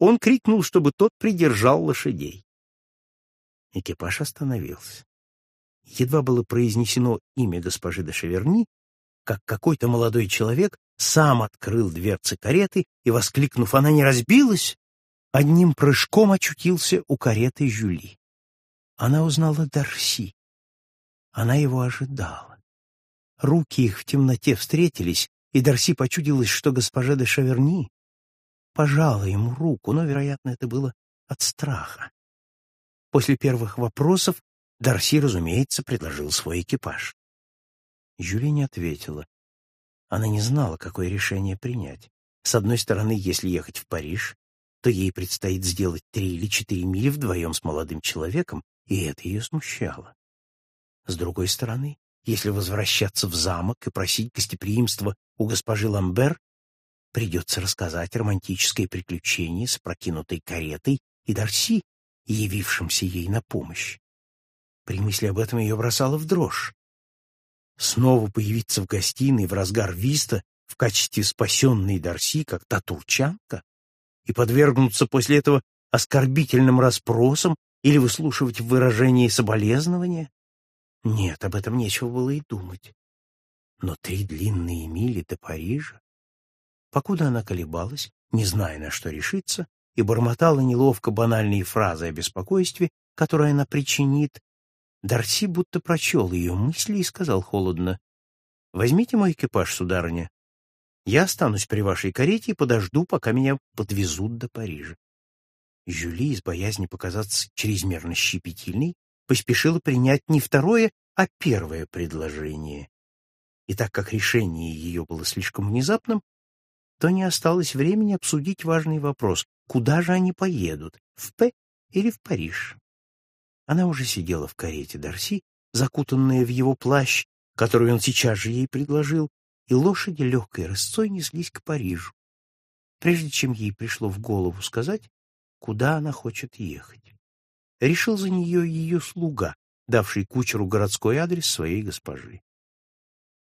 он крикнул, чтобы тот придержал лошадей. Экипаж остановился. Едва было произнесено имя госпожи де Шеверни, как какой-то молодой человек сам открыл дверцы кареты и, воскликнув «Она не разбилась!», одним прыжком очутился у кареты Жюли. Она узнала Дарси. Она его ожидала. Руки их в темноте встретились, и Дарси почудилось, что госпожа де Шаверни пожала ему руку, но, вероятно, это было от страха. После первых вопросов Дарси, разумеется, предложил свой экипаж. Жюли не ответила. Она не знала, какое решение принять. С одной стороны, если ехать в Париж, то ей предстоит сделать три или четыре мили вдвоем с молодым человеком, и это ее смущало. С другой стороны, если возвращаться в замок и просить гостеприимства у госпожи Ламбер, придется рассказать романтическое приключение с прокинутой каретой и Дарси, явившимся ей на помощь. При мысли об этом ее бросало в дрожь. Снова появиться в гостиной в разгар виста в качестве спасенной Дарси, как та турчанка, и подвергнуться после этого оскорбительным расспросам или выслушивать выражение соболезнования? Нет, об этом нечего было и думать. Но три длинные мили до Парижа? Покуда она колебалась, не зная, на что решиться, и бормотала неловко банальные фразы о беспокойстве, которое она причинит, Дарси будто прочел ее мысли и сказал холодно, «Возьмите мой экипаж, сударыня. Я останусь при вашей карете и подожду, пока меня подвезут до Парижа». Жюли, из боязни показаться чрезмерно щепетильной, поспешила принять не второе, а первое предложение. И так как решение ее было слишком внезапным, то не осталось времени обсудить важный вопрос, куда же они поедут, в П или в Париж. Она уже сидела в карете Дарси, закутанная в его плащ, который он сейчас же ей предложил, и лошади легкой рысцой неслись к Парижу. Прежде чем ей пришло в голову сказать, куда она хочет ехать. Решил за нее ее слуга, давший кучеру городской адрес своей госпожи.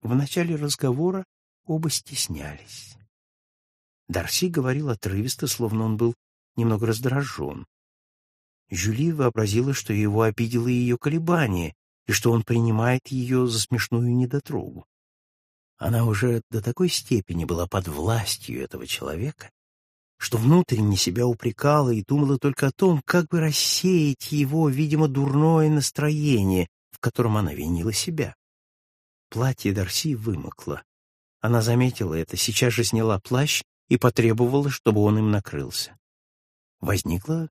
В начале разговора оба стеснялись. Дарси говорил отрывисто, словно он был немного раздражен. Жюли вообразила, что его обидело ее колебание, и что он принимает ее за смешную недотрогу. Она уже до такой степени была под властью этого человека, что внутренне себя упрекала и думала только о том, как бы рассеять его, видимо, дурное настроение, в котором она винила себя. Платье Дарси вымокло. Она заметила это, сейчас же сняла плащ и потребовала, чтобы он им накрылся. Возникла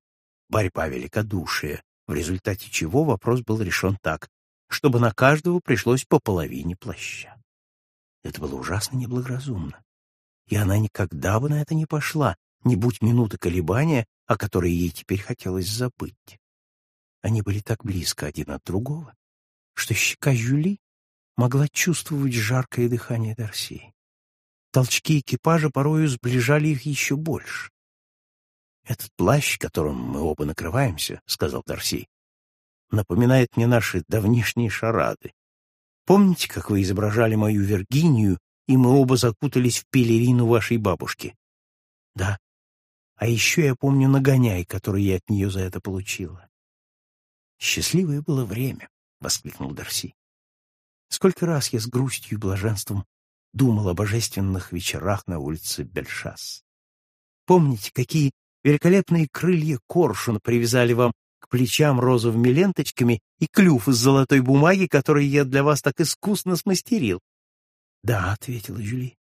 борьба великодушия, в результате чего вопрос был решен так, чтобы на каждого пришлось по половине плаща. Это было ужасно неблагоразумно, и она никогда бы на это не пошла, не будь минуты колебания, о которой ей теперь хотелось забыть. Они были так близко один от другого, что щека Жюли могла чувствовать жаркое дыхание Дарси. Толчки экипажа порою сближали их еще больше. «Этот плащ, которым мы оба накрываемся, — сказал Дарси, — напоминает мне наши давнишние шарады. Помните, как вы изображали мою Виргинию, и мы оба закутались в пелерину вашей бабушки? Да, а еще я помню нагоняй, который я от нее за это получила. «Счастливое было время!» — воскликнул Дарси. «Сколько раз я с грустью и блаженством думал о божественных вечерах на улице Бельшас. Помните, какие великолепные крылья коршуна привязали вам к плечам розовыми ленточками и клюв из золотой бумаги, который я для вас так искусно смастерил?» «Да», — ответила Жюли.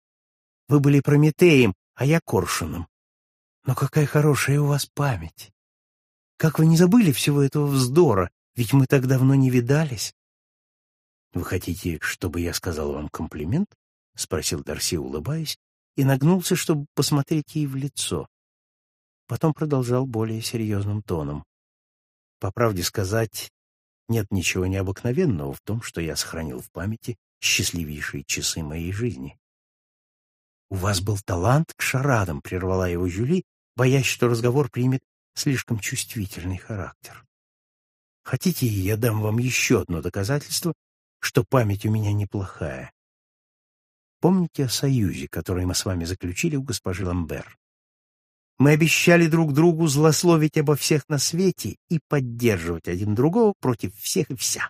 «Вы были Прометеем, а я коршуном. Но какая хорошая у вас память! Как вы не забыли всего этого вздора, ведь мы так давно не видались. — Вы хотите, чтобы я сказал вам комплимент? — спросил Дарси, улыбаясь, и нагнулся, чтобы посмотреть ей в лицо. Потом продолжал более серьезным тоном. По правде сказать, нет ничего необыкновенного в том, что я сохранил в памяти счастливейшие часы моей жизни. «У вас был талант к шарадам», — прервала его Жюли, боясь, что разговор примет слишком чувствительный характер. «Хотите, я дам вам еще одно доказательство, что память у меня неплохая? Помните о союзе, который мы с вами заключили у госпожи Ламбер? Мы обещали друг другу злословить обо всех на свете и поддерживать один другого против всех и вся.